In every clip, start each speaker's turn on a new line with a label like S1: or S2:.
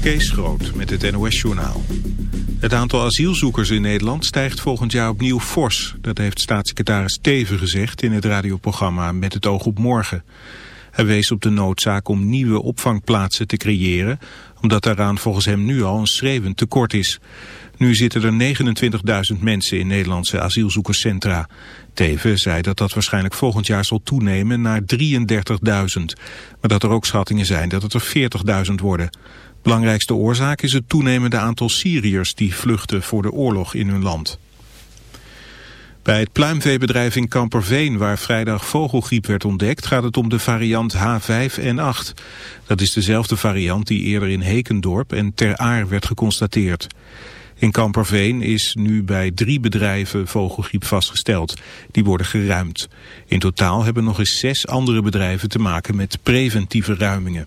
S1: Kees Groot met het NOS-journaal. Het aantal asielzoekers in Nederland stijgt volgend jaar opnieuw fors. Dat heeft staatssecretaris Teven gezegd in het radioprogramma Met het oog op morgen. Hij wees op de noodzaak om nieuwe opvangplaatsen te creëren... omdat daaraan volgens hem nu al een schreeuwend tekort is. Nu zitten er 29.000 mensen in Nederlandse asielzoekerscentra. Teven zei dat dat waarschijnlijk volgend jaar zal toenemen naar 33.000. Maar dat er ook schattingen zijn dat het er 40.000 worden. Belangrijkste oorzaak is het toenemende aantal Syriërs die vluchten voor de oorlog in hun land. Bij het pluimveebedrijf in Kamperveen, waar vrijdag vogelgriep werd ontdekt, gaat het om de variant H5N8. Dat is dezelfde variant die eerder in Hekendorp en Ter Aar werd geconstateerd. In Kamperveen is nu bij drie bedrijven vogelgriep vastgesteld. Die worden geruimd. In totaal hebben nog eens zes andere bedrijven te maken met preventieve ruimingen.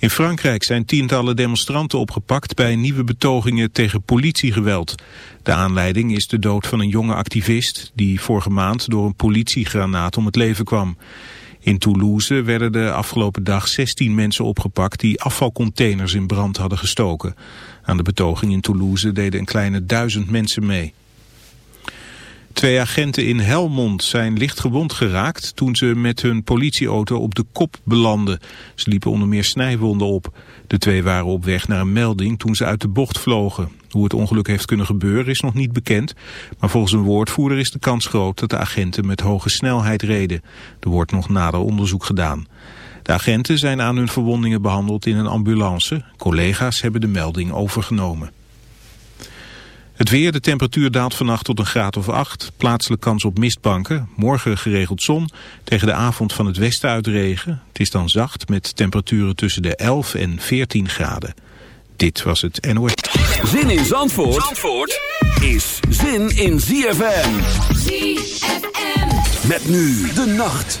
S1: In Frankrijk zijn tientallen demonstranten opgepakt bij nieuwe betogingen tegen politiegeweld. De aanleiding is de dood van een jonge activist die vorige maand door een politiegranaat om het leven kwam. In Toulouse werden de afgelopen dag 16 mensen opgepakt die afvalcontainers in brand hadden gestoken. Aan de betoging in Toulouse deden een kleine duizend mensen mee. Twee agenten in Helmond zijn licht gewond geraakt toen ze met hun politieauto op de kop belanden. Ze liepen onder meer snijwonden op. De twee waren op weg naar een melding toen ze uit de bocht vlogen. Hoe het ongeluk heeft kunnen gebeuren is nog niet bekend. Maar volgens een woordvoerder is de kans groot dat de agenten met hoge snelheid reden. Er wordt nog nader onderzoek gedaan. De agenten zijn aan hun verwondingen behandeld in een ambulance. Collega's hebben de melding overgenomen. Het weer, de temperatuur daalt vannacht tot een graad of 8. Plaatselijk kans op mistbanken. Morgen geregeld zon. Tegen de avond van het westen uit regen. Het is dan zacht met temperaturen tussen de 11 en 14 graden. Dit was het NOS.
S2: Zin in Zandvoort, Zandvoort is zin in ZFM. ZFM. Met nu de nacht.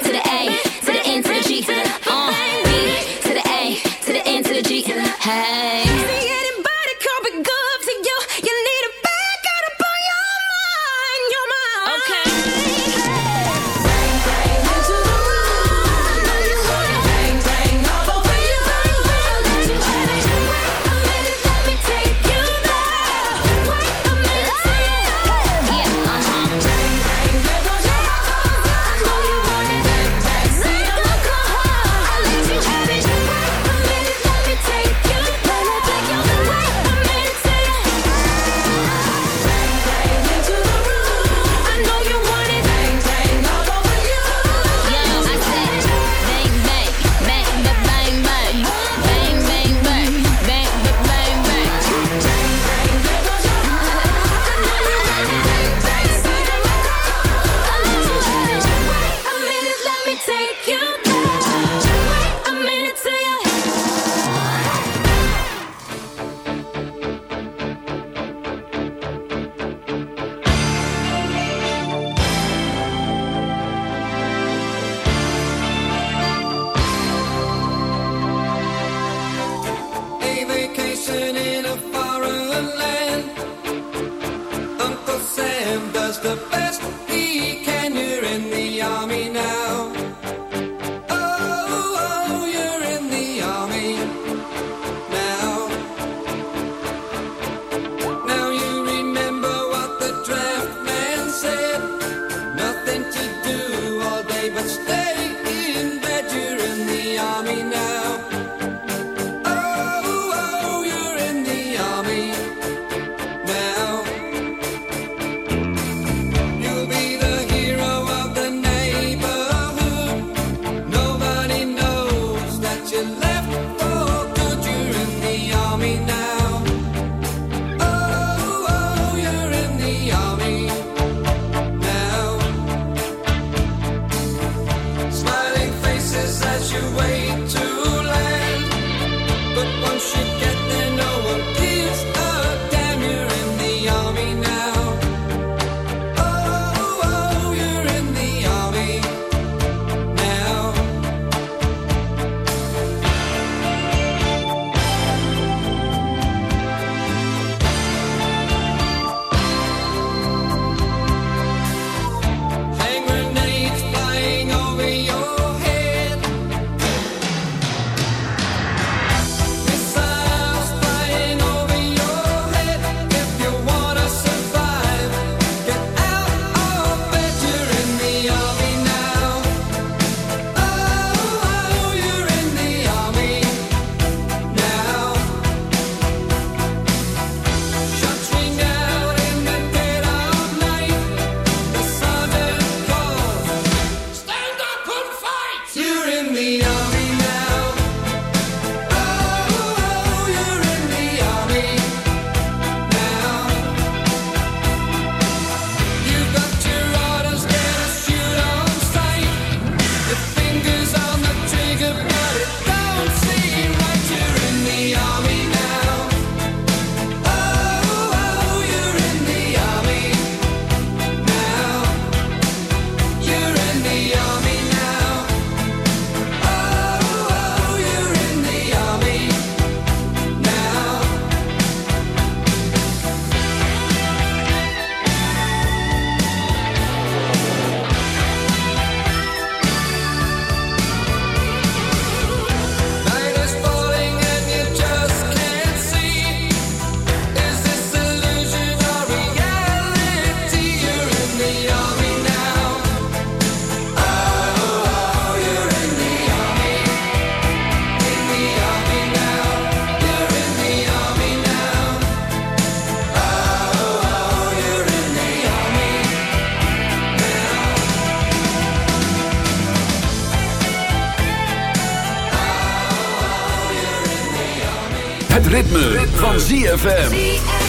S3: van ZFM.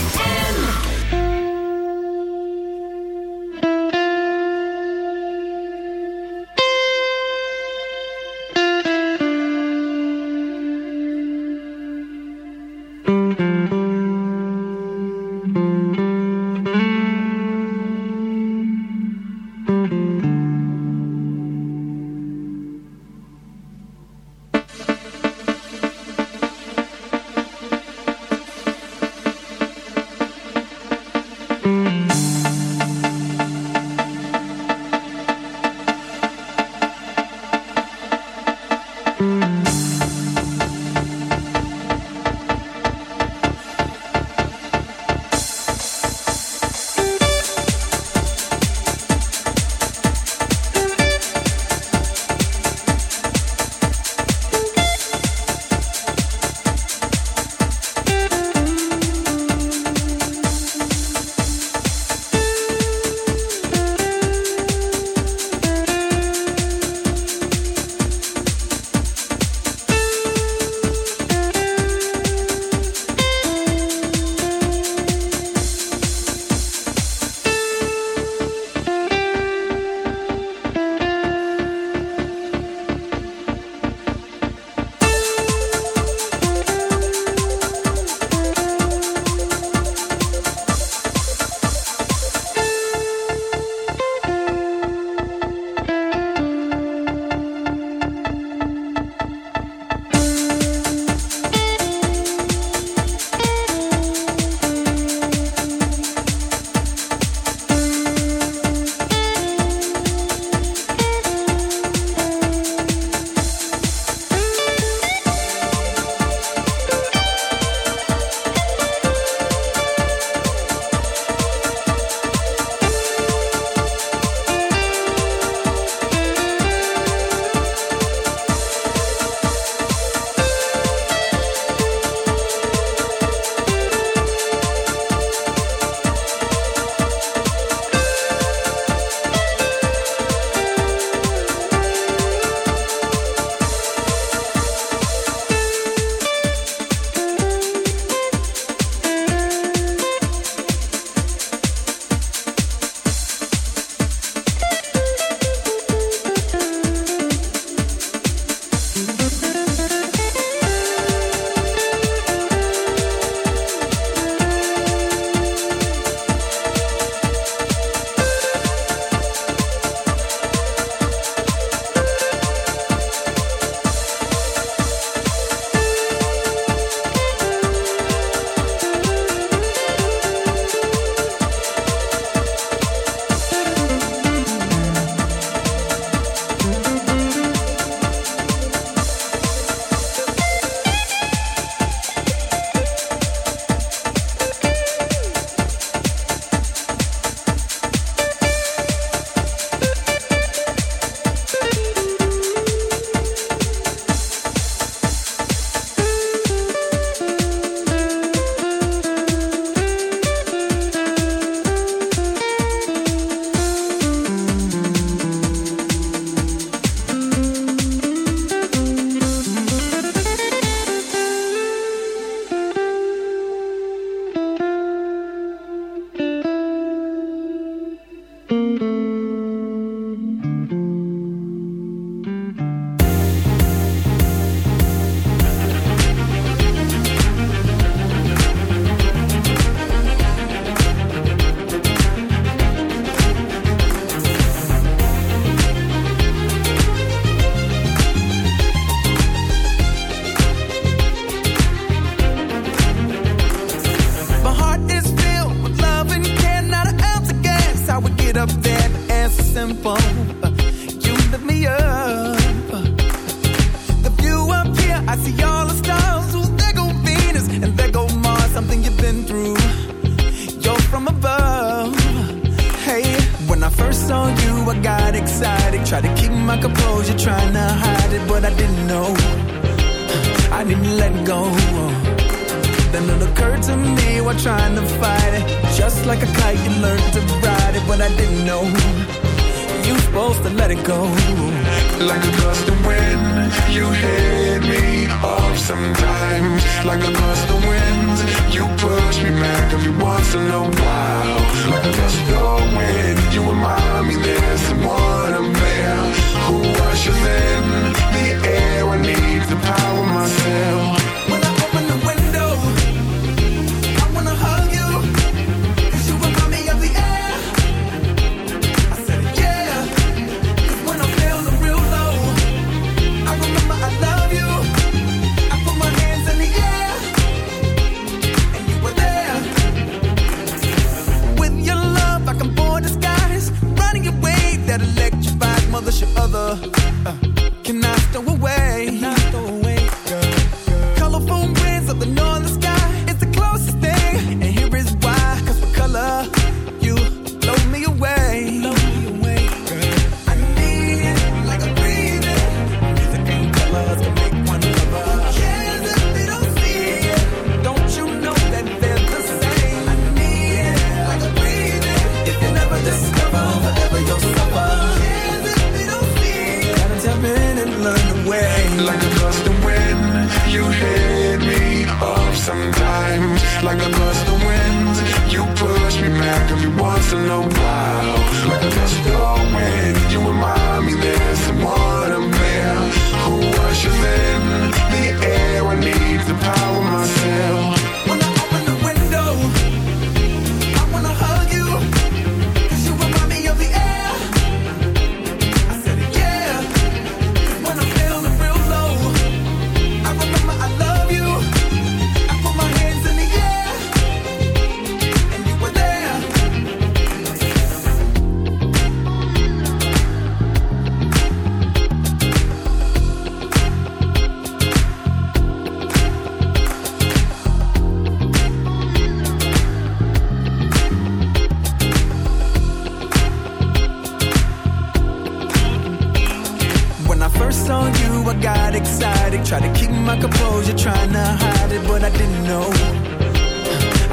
S3: I got excited. Tried to keep my composure, trying to hide it, but I didn't know.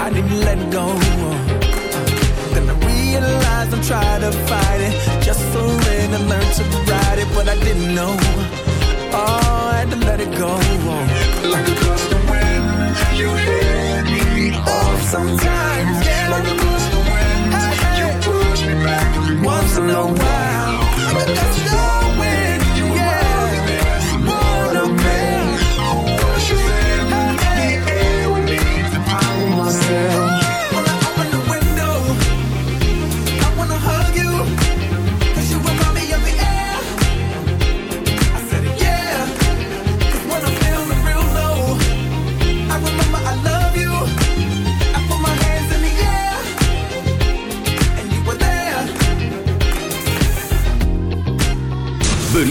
S3: I
S2: didn't let go. Then I
S4: realized I'm trying to fight it. Just surrender, I learn to ride it, but I didn't know. Oh, I had to let it go. Like a gust of wind, you hit me off sometimes. Yeah. Like a gust of wind, hey, hey. you push me back once in a while.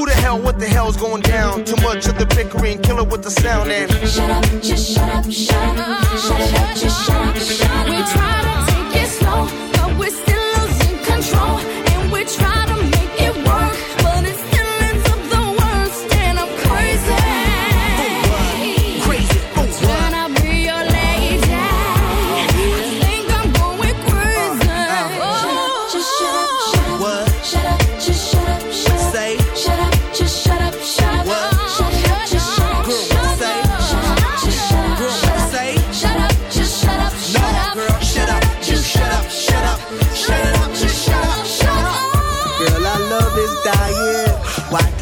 S5: who the hell, what the hell's going down? Too much of the bickering, killer with the sound and
S6: Shut up, just shut up, shut up, shut up, just shut up, shut up. We try to